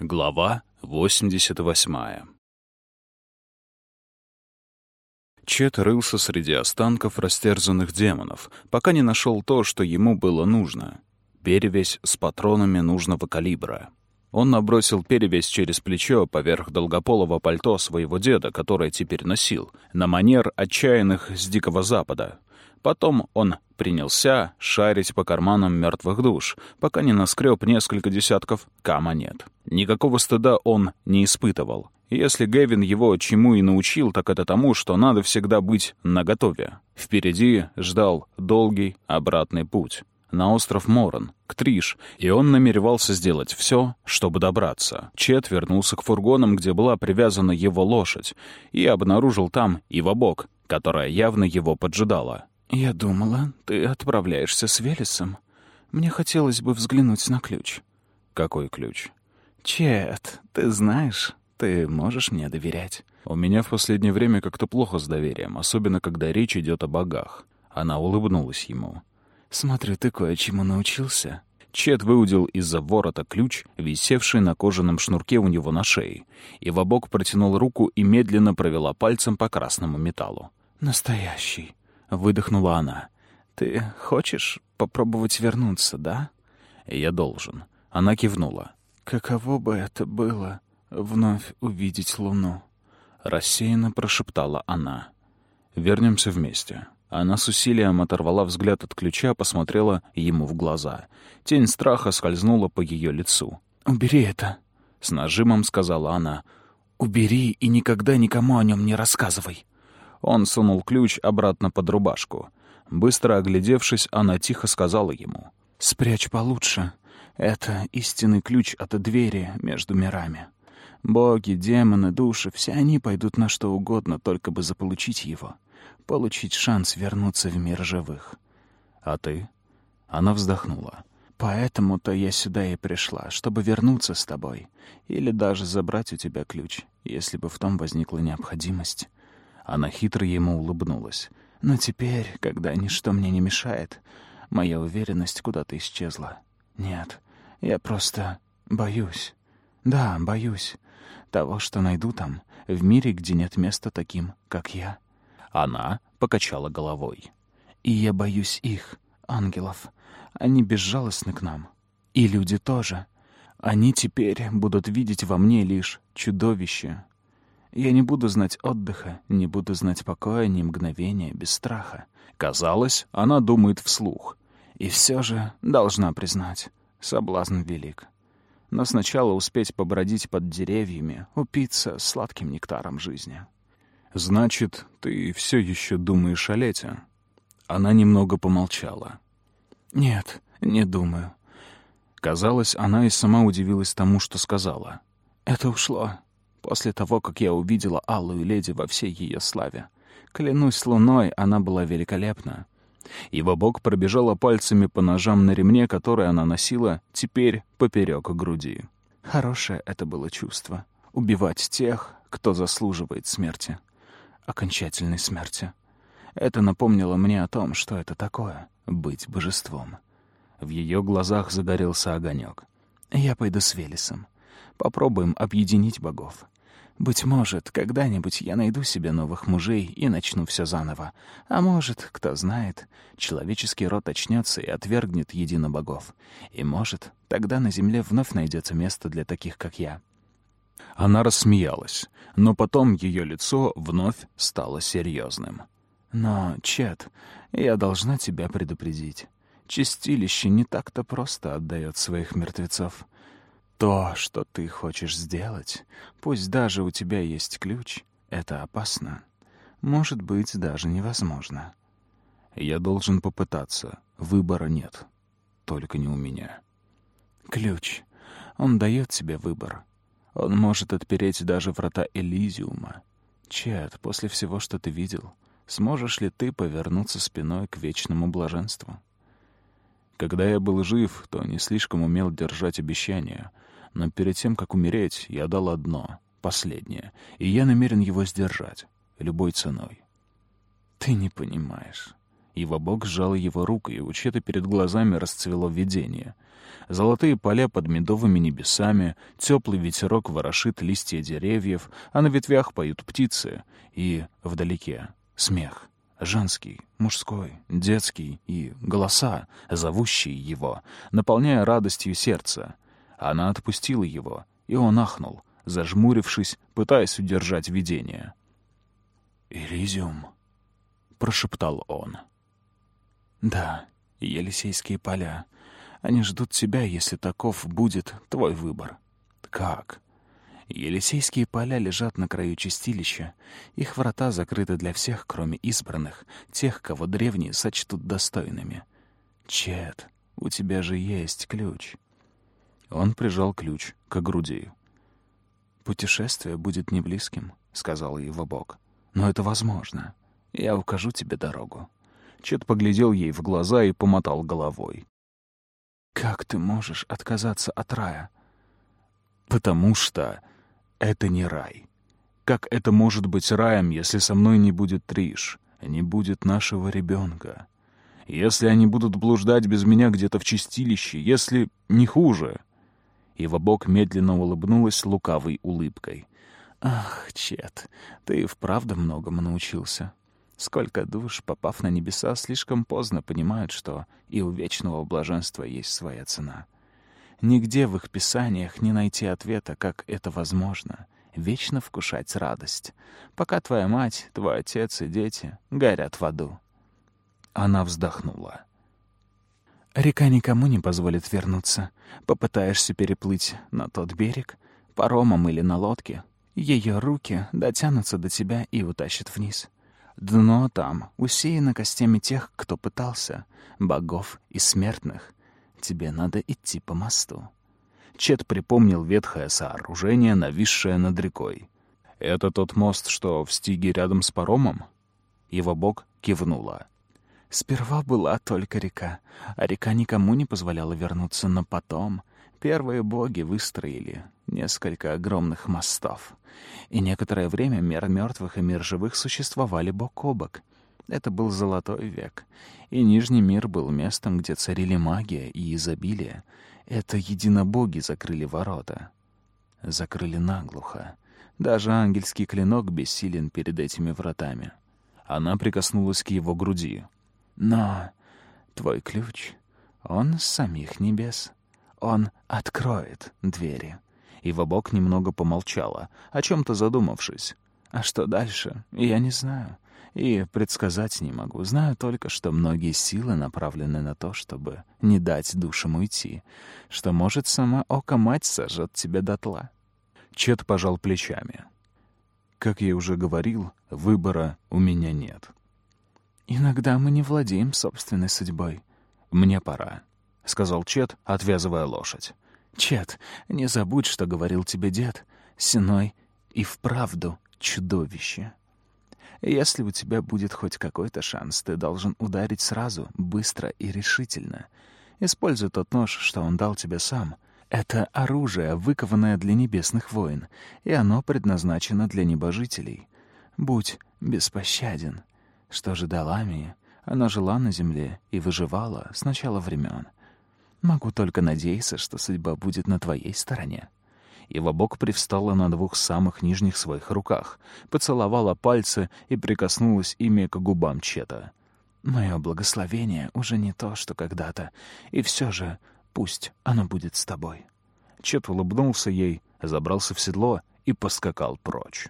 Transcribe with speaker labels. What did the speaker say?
Speaker 1: Глава 88 Чет рылся среди останков растерзанных демонов, пока не нашел то, что ему было нужно. Перевесь с патронами нужного калибра. Он набросил перевесь через плечо поверх долгополого пальто своего деда, которое теперь носил, на манер отчаянных с Дикого Запада. Потом он принялся шарить по карманам мертвых душ, пока не наскреб несколько десятков камонет. Никакого стыда он не испытывал. Если Гэвин его чему и научил, так это тому, что надо всегда быть наготове. Впереди ждал долгий обратный путь на остров Моран, к Триш, и он намеревался сделать все, чтобы добраться. Чет вернулся к фургонам, где была привязана его лошадь, и обнаружил там Ивабок, которая явно его поджидала.
Speaker 2: «Я думала, ты отправляешься с Велесом. Мне хотелось бы взглянуть на ключ».
Speaker 1: «Какой ключ?»
Speaker 2: «Чет, ты знаешь, ты можешь мне доверять».
Speaker 1: «У меня в последнее время как-то плохо с доверием, особенно когда речь идет о богах». Она улыбнулась ему.
Speaker 2: «Смотрю, ты кое-чему научился».
Speaker 1: Чет выудил из-за ворота ключ, висевший на кожаном шнурке у него на шее, и в обок протянул руку и медленно провела пальцем по красному металлу.
Speaker 2: «Настоящий», — выдохнула она. «Ты хочешь попробовать вернуться, да?»
Speaker 1: «Я должен». Она кивнула.
Speaker 2: «Каково бы это было, вновь увидеть луну?»
Speaker 1: Рассеянно прошептала она. «Вернемся вместе». Она с усилием оторвала взгляд от ключа, посмотрела ему в глаза. Тень страха скользнула по ее лицу.
Speaker 2: «Убери это», — с нажимом сказала она. «Убери и никогда никому о нем не рассказывай».
Speaker 1: Он сунул ключ обратно под рубашку. Быстро оглядевшись, она тихо сказала ему.
Speaker 2: «Спрячь получше. Это истинный ключ от двери между мирами. Боги, демоны, души — все они пойдут на что угодно, только бы заполучить его получить шанс вернуться в мир живых.
Speaker 1: А ты? Она вздохнула.
Speaker 2: Поэтому-то я сюда и пришла, чтобы вернуться с тобой. Или даже забрать у тебя ключ, если бы в том возникла необходимость.
Speaker 1: Она хитро ему улыбнулась.
Speaker 2: Но теперь, когда ничто мне не мешает, моя уверенность куда-то исчезла. Нет, я просто боюсь. Да, боюсь того, что найду там, в мире, где нет места таким, как я.
Speaker 1: Она покачала головой.
Speaker 2: «И я боюсь их, ангелов. Они безжалостны к нам. И люди тоже. Они теперь будут видеть во мне лишь чудовище. Я не буду знать отдыха, не буду знать покоя ни мгновения без страха».
Speaker 1: Казалось, она думает вслух.
Speaker 2: И все же, должна признать, соблазн велик. Но сначала успеть побродить под деревьями, упиться сладким нектаром жизни.
Speaker 1: «Значит, ты все еще думаешь о лете?» Она немного помолчала.
Speaker 2: «Нет, не думаю».
Speaker 1: Казалось, она и сама удивилась тому, что сказала.
Speaker 2: «Это ушло. После того, как я увидела Алую Леди во всей ее славе. Клянусь луной, она была великолепна».
Speaker 1: Его бок пробежала пальцами по ножам на ремне, которые она носила, теперь поперек груди.
Speaker 2: Хорошее это было чувство — убивать тех, кто заслуживает смерти окончательной смерти. Это напомнило мне о том, что это такое — быть божеством. В ее глазах загорелся огонек. «Я пойду с Велесом. Попробуем объединить богов. Быть может, когда-нибудь я найду себе новых мужей и начну все заново. А может, кто знает, человеческий род очнется и отвергнет единобогов. И может, тогда на земле вновь найдется место для таких, как я.
Speaker 1: Она рассмеялась, но потом ее лицо вновь стало серьезным.
Speaker 2: «Но, Чет, я должна тебя предупредить. Чистилище не так-то просто отдает своих мертвецов. То, что ты хочешь сделать, пусть даже у тебя есть ключ, это опасно. Может быть, даже невозможно».
Speaker 1: «Я должен попытаться. Выбора нет. Только не у меня».
Speaker 2: «Ключ. Он дает тебе выбор. Он может отпереть даже врата Элизиума. Чет, после всего, что ты видел, сможешь ли ты повернуться спиной к вечному блаженству?
Speaker 1: Когда я был жив, то не слишком умел держать обещания, но перед тем, как умереть, я дал одно, последнее, и я намерен его сдержать, любой ценой.
Speaker 2: Ты не понимаешь. Его бог сжал его руку, и у Чета перед глазами расцвело видение. Золотые поля под медовыми небесами, теплый ветерок ворошит листья деревьев, а на ветвях поют птицы, и вдалеке смех. Женский, мужской, детский и голоса, зовущие его, наполняя радостью сердце. Она отпустила его, и он ахнул, зажмурившись, пытаясь удержать видение. «Элизиум», — прошептал он. «Да, Елисейские поля. Они ждут тебя, если таков будет твой выбор». «Как?» Елисейские поля лежат на краю чистилища. Их врата закрыты для всех, кроме избранных, тех, кого древние сочтут достойными. Чет, у тебя же есть ключ. Он прижал ключ к груди. «Путешествие будет не близким», — сказал его Бог. «Но это возможно. Я укажу тебе дорогу».
Speaker 1: Чет поглядел ей в глаза и помотал головой.
Speaker 2: «Как ты можешь отказаться от рая?»
Speaker 1: «Потому что это не рай. Как это может быть раем, если со мной не будет Триш, не будет нашего ребенка? Если они будут блуждать без меня где-то в чистилище, если не хуже?» Его бок медленно улыбнулась лукавой улыбкой.
Speaker 2: «Ах, Чет, ты и вправду многому научился. Сколько душ, попав на небеса, слишком поздно понимают, что и у вечного блаженства есть своя цена. Нигде в их писаниях не найти ответа, как это возможно — вечно вкушать радость, пока твоя мать, твой отец и дети горят в аду.
Speaker 1: Она вздохнула.
Speaker 2: Река никому не позволит вернуться. Попытаешься переплыть на тот берег, паромом или на лодке, ее руки дотянутся до тебя и утащат вниз. Дно там усеяно костями тех, кто пытался, богов и смертных. Тебе надо идти по мосту.
Speaker 1: Чет припомнил ветхое сооружение, нависшее над рекой. «Это тот мост, что в стиге рядом с паромом?» Его бог кивнула.
Speaker 2: Сперва была только река, а река никому не позволяла вернуться, но потом первые боги выстроили несколько огромных мостов. И некоторое время мир мертвых и мир живых существовали бок о бок. Это был золотой век, и Нижний мир был местом, где царили магия и изобилие. Это единобоги закрыли ворота. Закрыли наглухо. Даже ангельский клинок бессилен перед этими вратами.
Speaker 1: Она прикоснулась к его груди.
Speaker 2: «Но твой ключ, он с самих небес. Он откроет двери».
Speaker 1: Ива Бог немного помолчала, о чем-то задумавшись.
Speaker 2: «А что дальше? Я не знаю. И предсказать не могу. Знаю только, что многие силы направлены на то, чтобы не дать душам уйти, что, может, сама Ока-мать сожжет тебя дотла».
Speaker 1: Чет пожал плечами. «Как я уже говорил, выбора у меня нет».
Speaker 2: «Иногда мы не владеем собственной судьбой».
Speaker 1: «Мне пора», — сказал Чет, отвязывая лошадь.
Speaker 2: Чет, не забудь, что говорил тебе дед. Синой и вправду чудовище. Если у тебя будет хоть какой-то шанс, ты должен ударить сразу, быстро и решительно. Используй тот нож, что он дал тебе сам. Это оружие, выкованное для небесных войн, и оно предназначено для небожителей. Будь беспощаден. Что же до Ламии? Она жила на земле и выживала с начала времен. Могу только надеяться, что судьба будет на твоей стороне».
Speaker 1: Его бок привстала на двух самых нижних своих руках, поцеловала пальцы и прикоснулась ими к губам Чета.
Speaker 2: «Мое благословение уже не то, что когда-то, и все же пусть оно будет с тобой».
Speaker 1: Чет улыбнулся ей, забрался в седло и поскакал прочь.